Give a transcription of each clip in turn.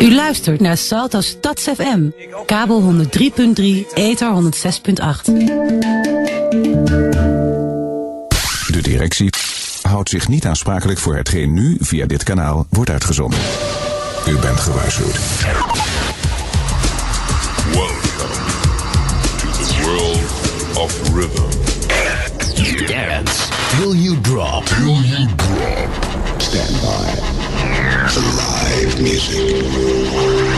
U luistert naar Salto Stads FM, kabel 103.3, ether 106.8. De directie houdt zich niet aansprakelijk voor hetgeen nu via dit kanaal wordt uitgezonden. U bent gewaarschuwd. Welcome to the world of rhythm. Dance. Will you drop? Will you drop? Stand by. Live music.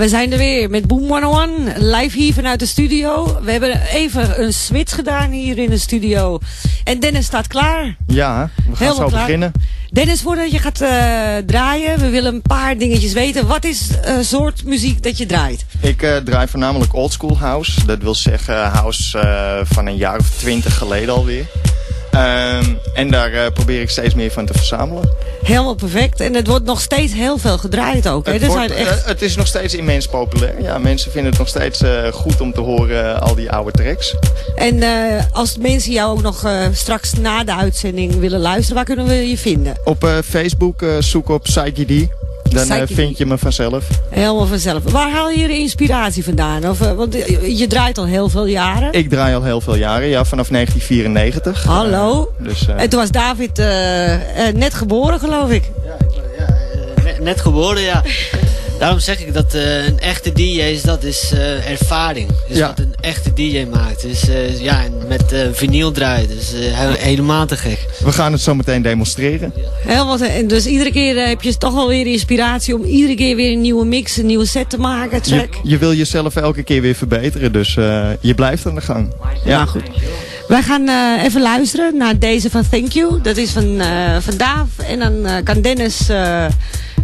We zijn er weer met Boom 101, live hier vanuit de studio. We hebben even een switch gedaan hier in de studio. En Dennis staat klaar. Ja, we gaan Helemaal zo klaar. beginnen. Dennis, voordat je gaat eh, draaien, we willen een paar dingetjes weten. Wat is een soort muziek dat je draait? Ik eh, draai voornamelijk oldschool house. Dat wil zeggen house van een jaar of twintig geleden alweer. Ehm, en daar eh, probeer ik steeds meer van te verzamelen. Helemaal perfect. En het wordt nog steeds heel veel gedraaid ook. Hè? Het, wordt- zijn echt... eh, het is nog steeds immens populair. Ja, mensen vinden het nog steeds eh, goed om te horen eh, al die oude tracks. En eh, als mensen jou ook nog eh, straks na de uitzending willen luisteren, waar kunnen we je vinden? Op eh, Facebook eh, zoek op Psyche D. Dan eh, vind je me vanzelf. Helemaal vanzelf. Waar haal je je inspiratie vandaan? Of, eh, want eh, je draait al heel veel jaren. Ik draai al heel veel jaren, ja, vanaf 1994. Hallo. Dus, eh, En toen was David net geboren, geloof ik. Net, net geboren, ja. Daarom zeg ik dat eh, een echte DJ is, dat is eh, ervaring. Dus Ja. wat een echte DJ maakt. Dus eh, ja, en met eh vinyl draaien. Dus he- helemaal te gek. We gaan het zo meteen demonstreren. Helemaal, te- en dus iedere keer eh, heb je toch wel weer inspiratie om iedere keer weer een nieuwe mix, een nieuwe set te maken, Je, track. je wil jezelf elke keer weer verbeteren, dus eh, je blijft aan de gang. Ja, Nou goed. Wij gaan eh, even luisteren naar deze van Thank You. Dat is van, eh van Daaf. En dan eh, kan Dennis eh,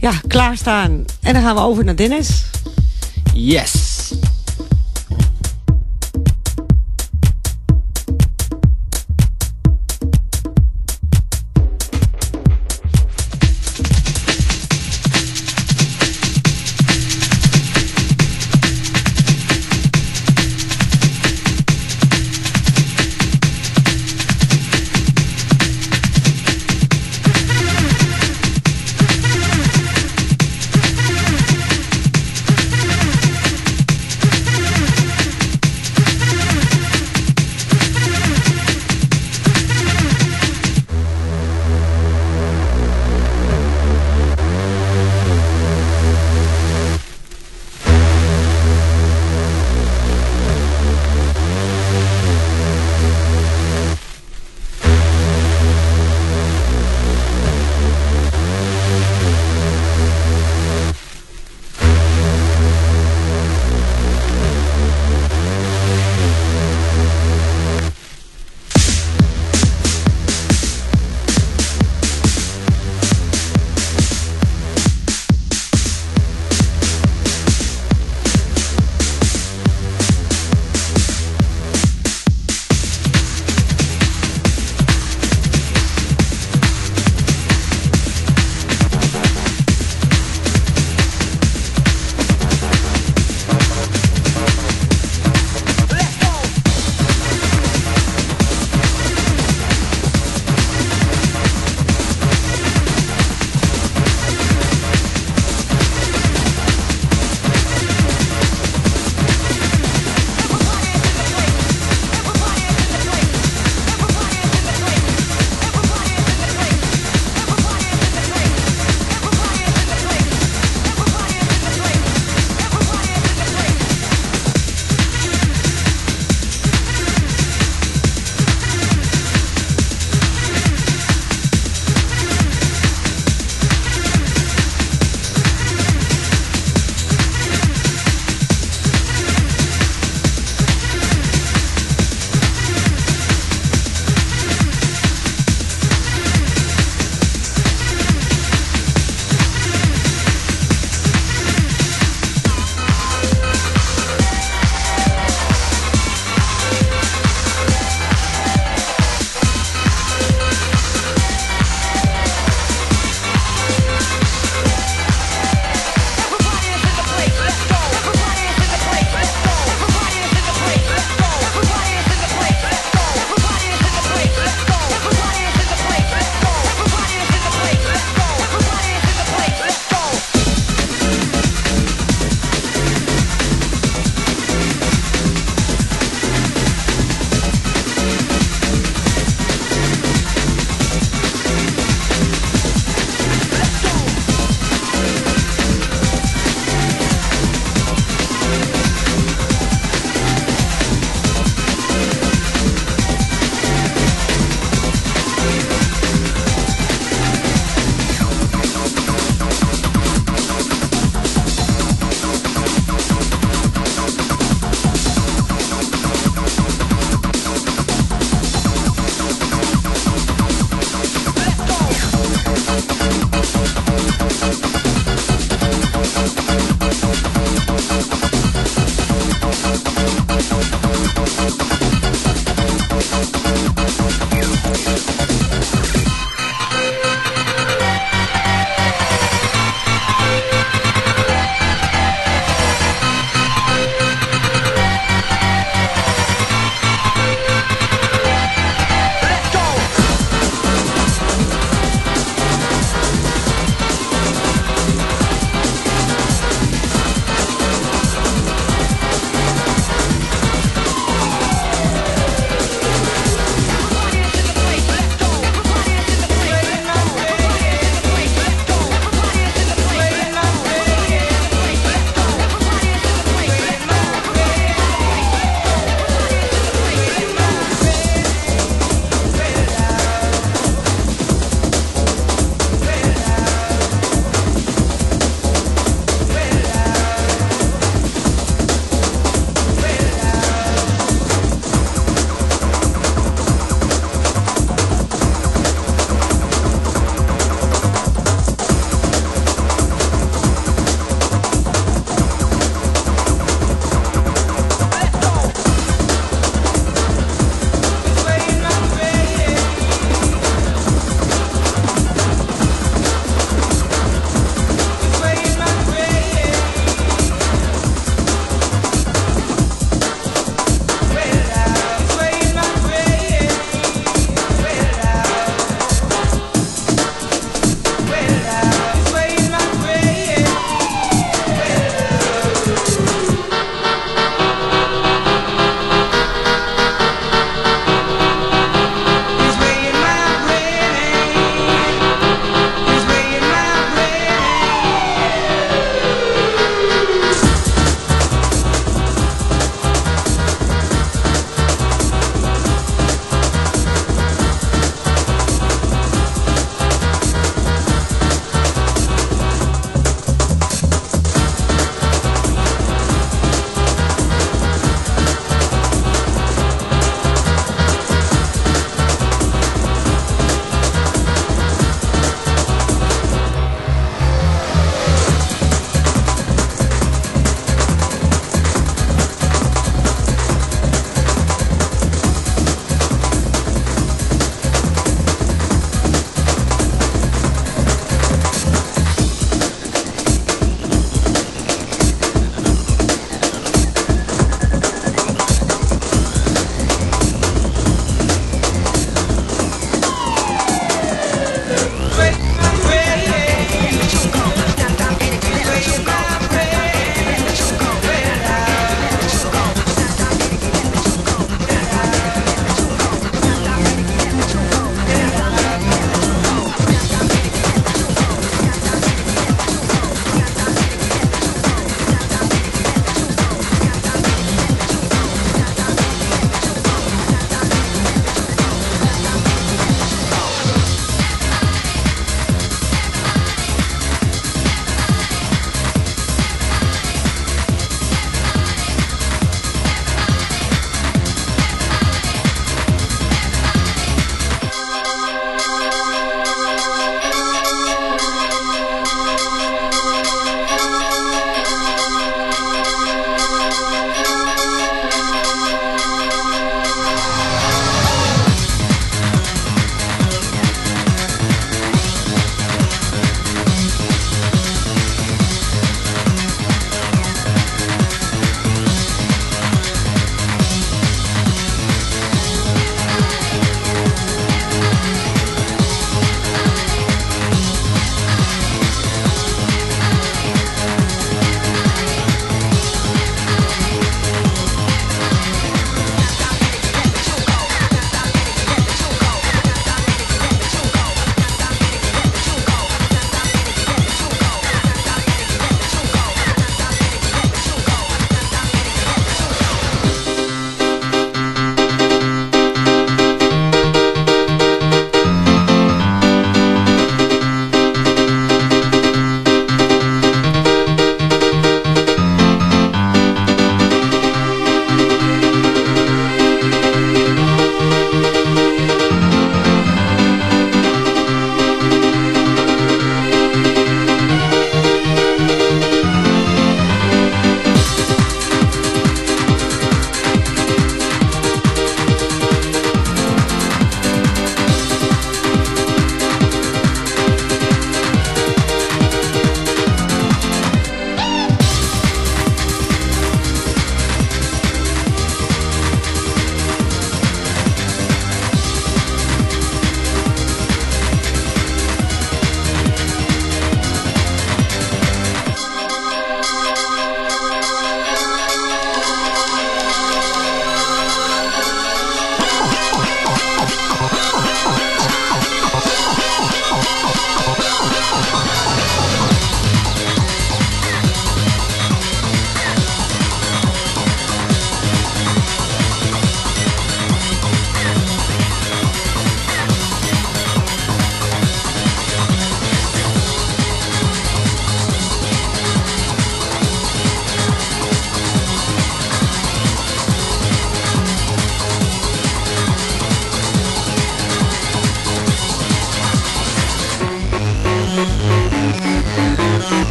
ja, klaarstaan. En dan gaan we over naar Dennis. Yes!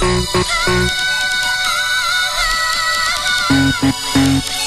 Let the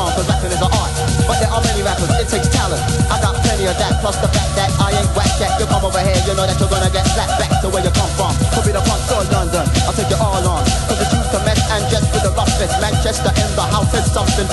song, cause rapping is an art. But there are many rappers, it takes talent. I got plenty of that, plus the fact that I ain't whack that. You come over here, you know that you're gonna get slapped back to where you come from. Could be the punk or London, I'll take you all on. Cause the used to mess and jest with the roughest. Manchester in the house is something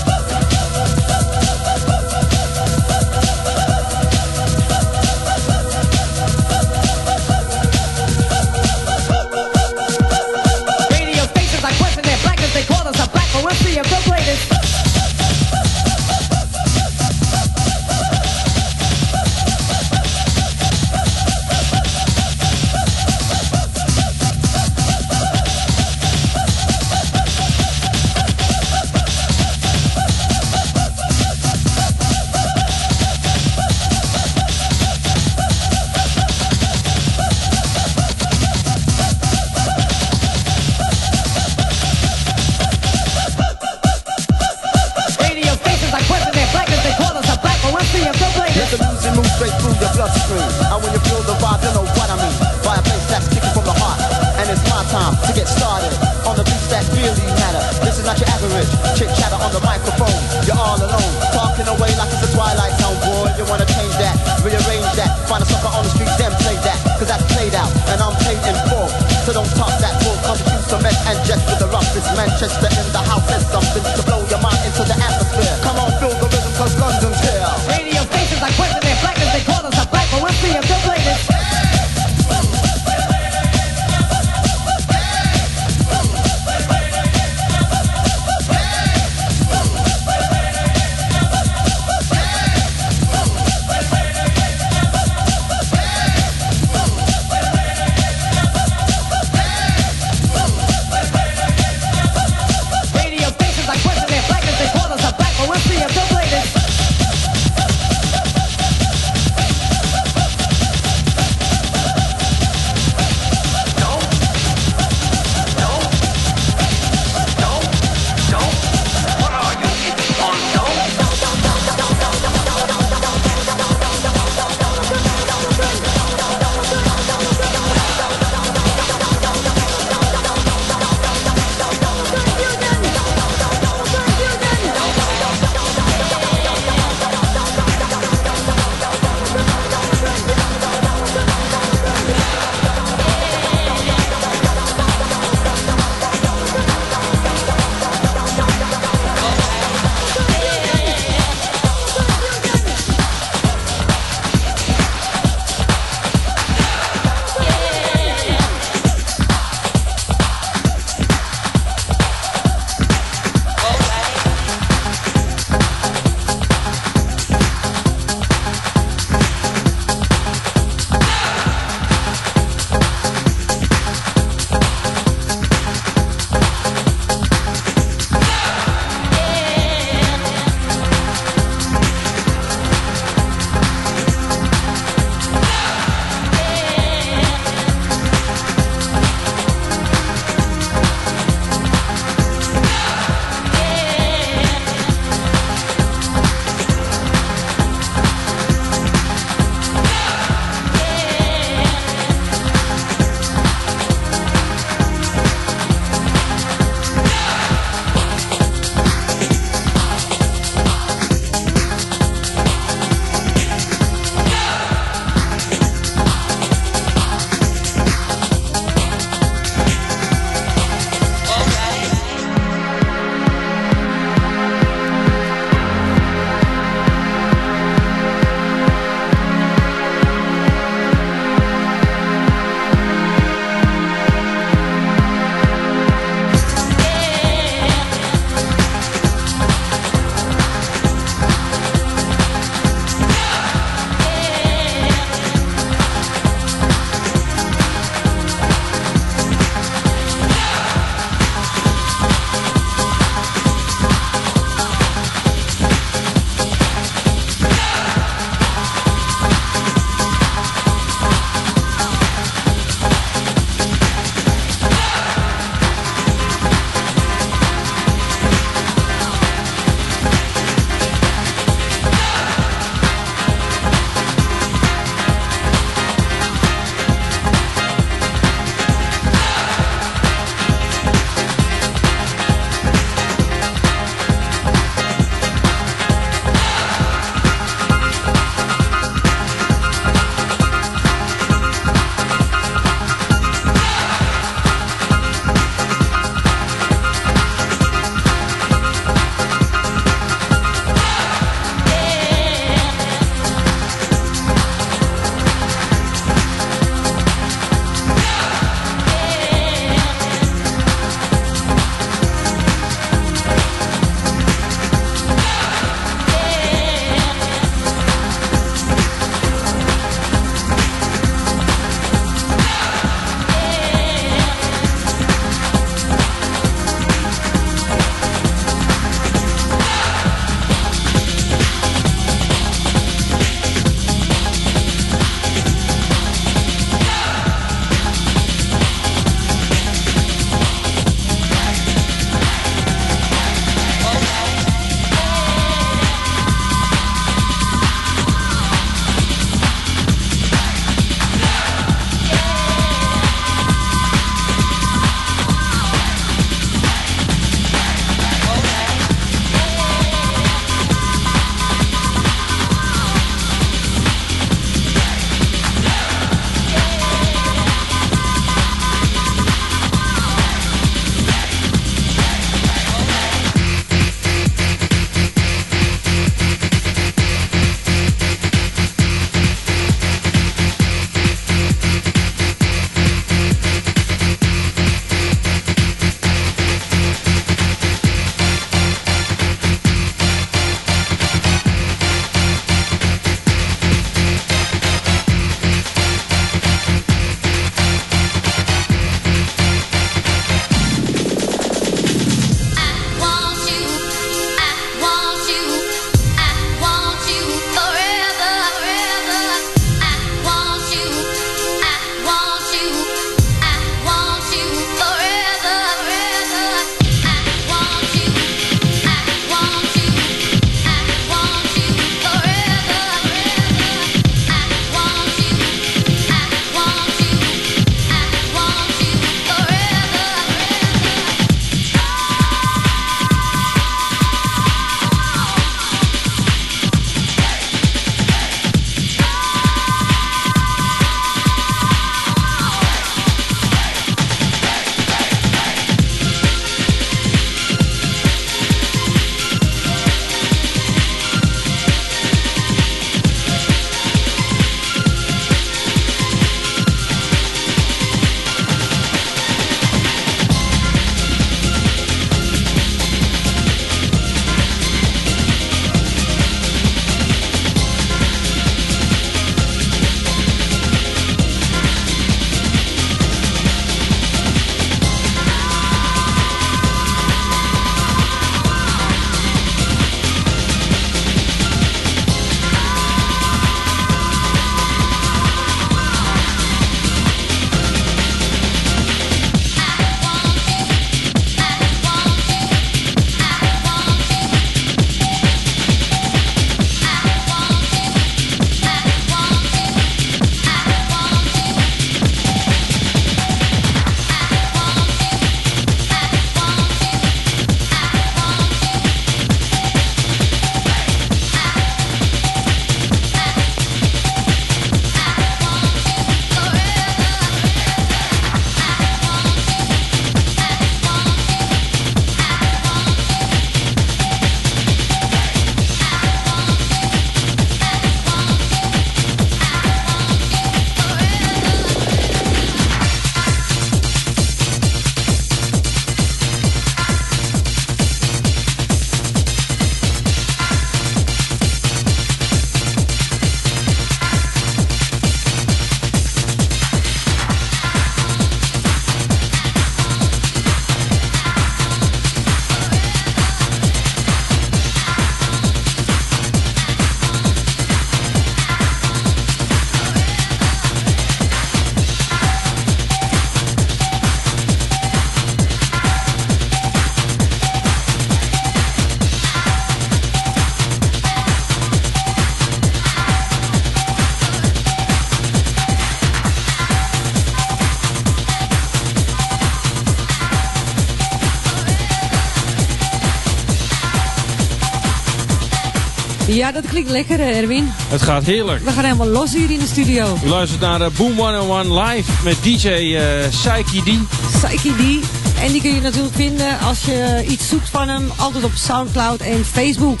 Ja, dat klinkt lekker, hè, Erwin. Het gaat heerlijk. We gaan helemaal los hier in de studio. U luistert naar eh, Boom 101 live met DJ eh Psyche D. Psyche D. En die kun je natuurlijk vinden als je iets zoekt van hem. Altijd op Soundcloud en Facebook.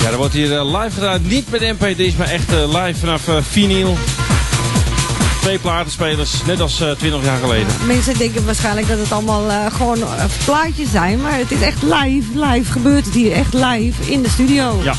Ja, er wordt hier eh, live gedaan. Niet met MP3's, maar echt eh, live vanaf eh vinyl. Twee platenspelers, net als eh 20 jaar geleden. Mensen denken waarschijnlijk dat het allemaal eh, gewoon eh, plaatjes zijn. Maar het is echt live. Live gebeurt het hier. Echt live in de studio. Ja.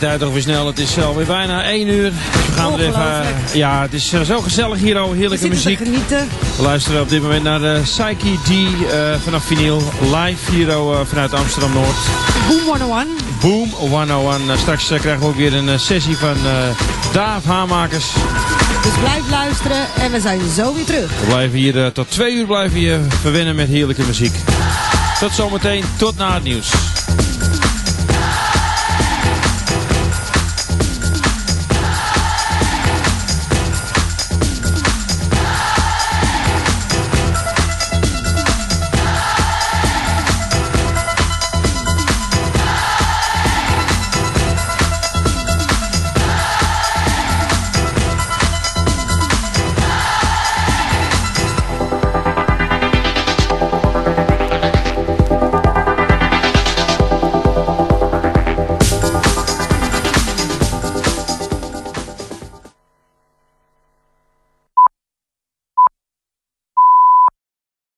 Tijd ook weer snel. Het is alweer bijna 1 uur. Dus we gaan er even... Ongelooflijk. ja, het is eh, zo gezellig hier. Oh, heerlijke muziek. genieten. We luisteren op dit moment naar de Psyche D eh, vanaf vinyl. Live hier eh, vanuit Amsterdam-Noord. Boom 101. Boom 101. Eh, straks eh, krijgen we ook weer een eh, sessie van eh Daaf Hamakers. Dus blijf luisteren en we zijn zo weer terug. We blijven hier eh, tot twee uur blijven je verwennen met heerlijke muziek. Tot zometeen, tot na het nieuws.